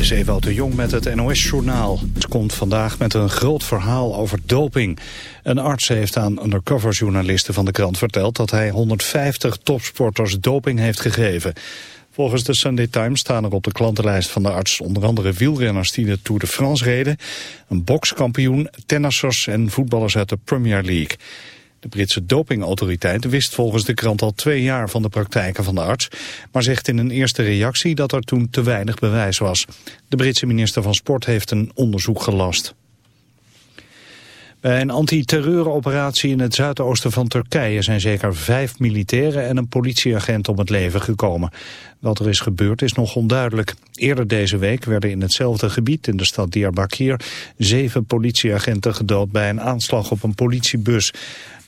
is Ewout de Jong met het NOS-journaal. Het komt vandaag met een groot verhaal over doping. Een arts heeft aan undercover-journalisten van de krant verteld... dat hij 150 topsporters doping heeft gegeven. Volgens de Sunday Times staan er op de klantenlijst van de arts... onder andere wielrenners die de Tour de France reden... een bokskampioen, tennissers en voetballers uit de Premier League... De Britse dopingautoriteit wist volgens de krant al twee jaar van de praktijken van de arts, maar zegt in een eerste reactie dat er toen te weinig bewijs was. De Britse minister van Sport heeft een onderzoek gelast. Bij een antiterreuroperatie in het zuidoosten van Turkije zijn zeker vijf militairen en een politieagent om het leven gekomen. Wat er is gebeurd is nog onduidelijk. Eerder deze week werden in hetzelfde gebied in de stad Diyarbakir zeven politieagenten gedood bij een aanslag op een politiebus.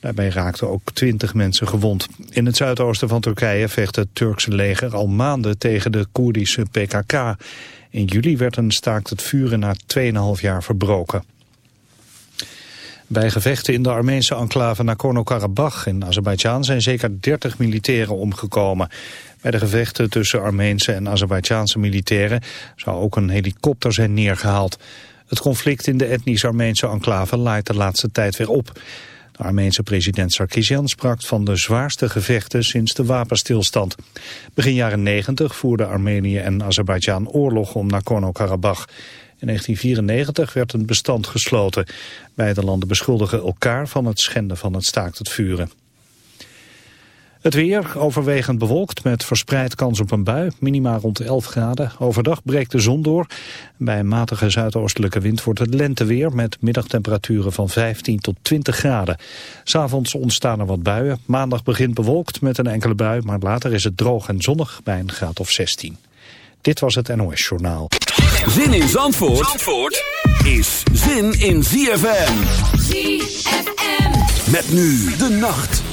Daarbij raakten ook twintig mensen gewond. In het zuidoosten van Turkije vecht het Turkse leger al maanden tegen de Koerdische PKK. In juli werd een staakt het vuren na 2,5 jaar verbroken. Bij gevechten in de Armeense enclave Nagorno-Karabakh in Azerbeidzjan zijn zeker 30 militairen omgekomen. Bij de gevechten tussen Armeense en Azerbeidzjaanse militairen zou ook een helikopter zijn neergehaald. Het conflict in de etnisch Armeense enclave laait de laatste tijd weer op. De Armeense president Sarkisian sprak van de zwaarste gevechten sinds de wapenstilstand. Begin jaren 90 voerden Armenië en Azerbeidzjan oorlog om Nagorno-Karabakh. In 1994 werd een bestand gesloten. Beide landen beschuldigen elkaar van het schenden van het staakt het vuren. Het weer overwegend bewolkt met verspreid kans op een bui, minima rond 11 graden. Overdag breekt de zon door. Bij een matige zuidoostelijke wind wordt het lenteweer met middagtemperaturen van 15 tot 20 graden. S'avonds ontstaan er wat buien. Maandag begint bewolkt met een enkele bui, maar later is het droog en zonnig bij een graad of 16. Dit was het NOS Journaal. Zin in Zandvoort, Zandvoort is zin in ZFM. ZFM. Met nu de nacht.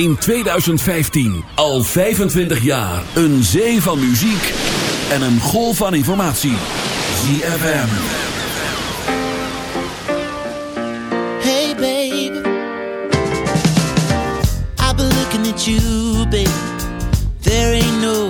in 2015. Al 25 jaar. Een zee van muziek en een golf van informatie. ZFM. Hey baby. I've been looking at you, baby. There ain't no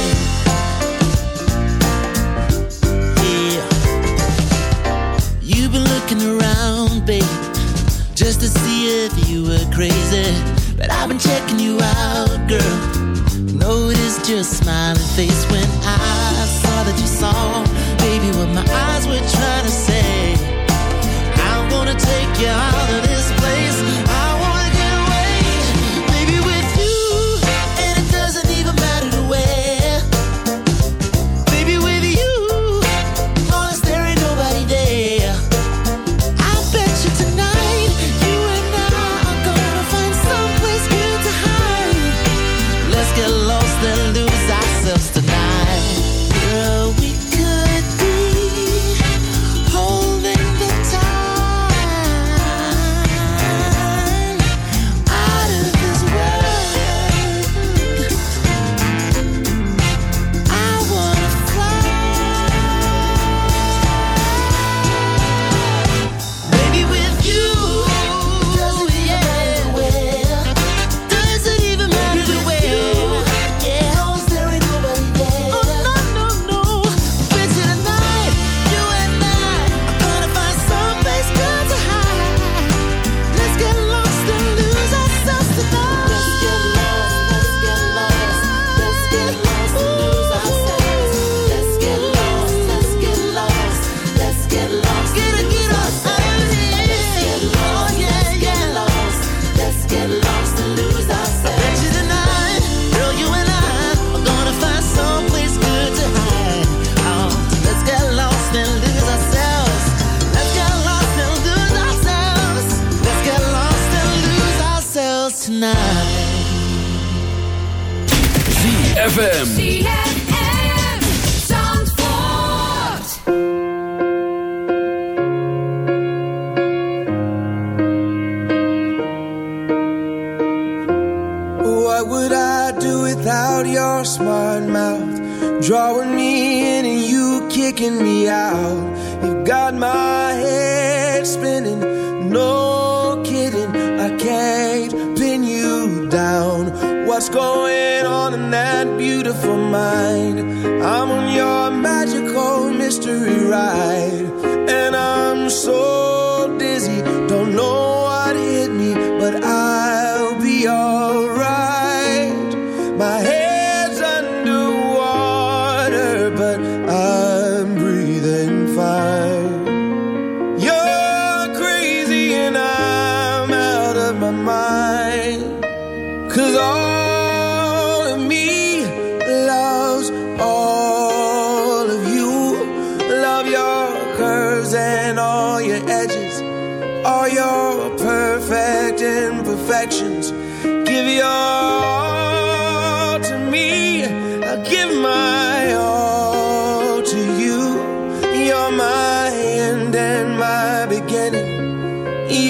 were crazy, but I've been checking you out, girl. Notice your smiling face when I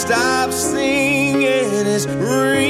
stop singing. It's real.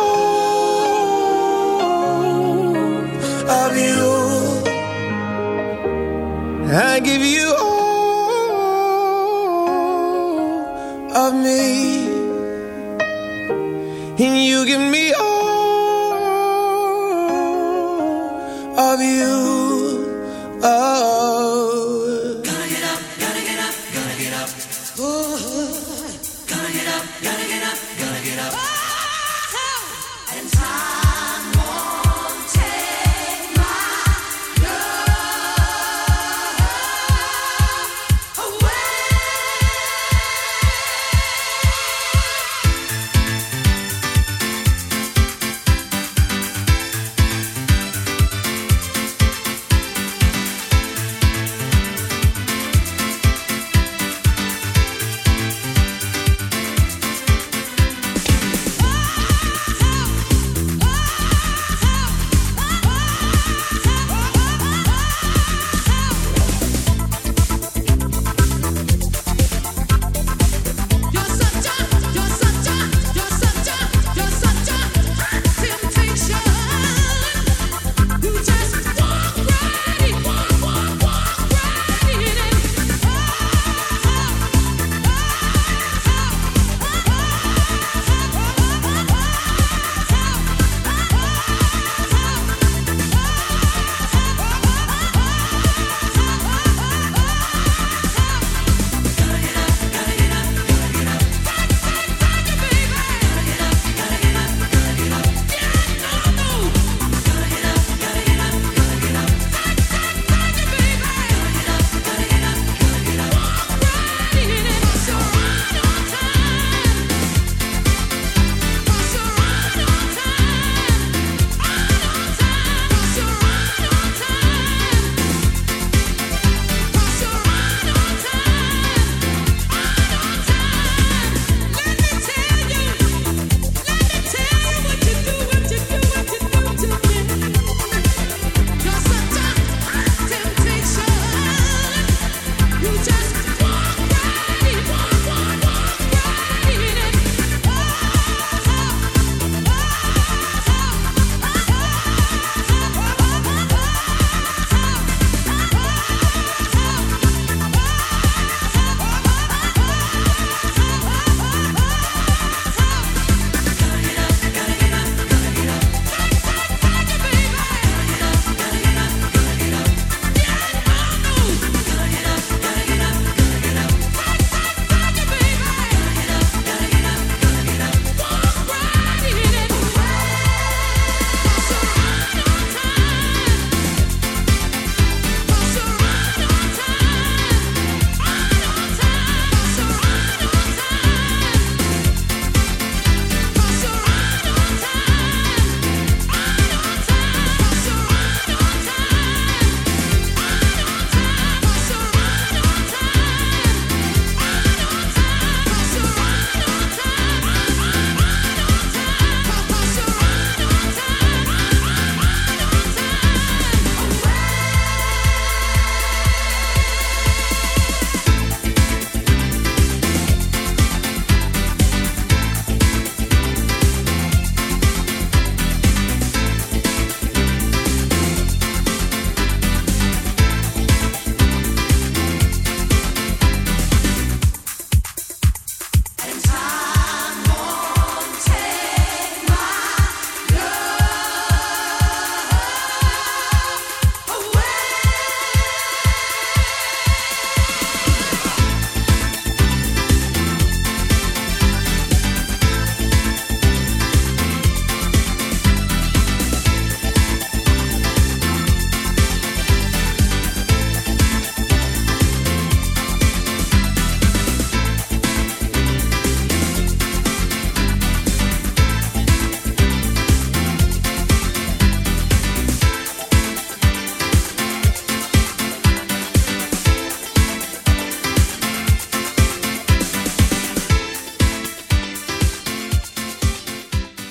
I give you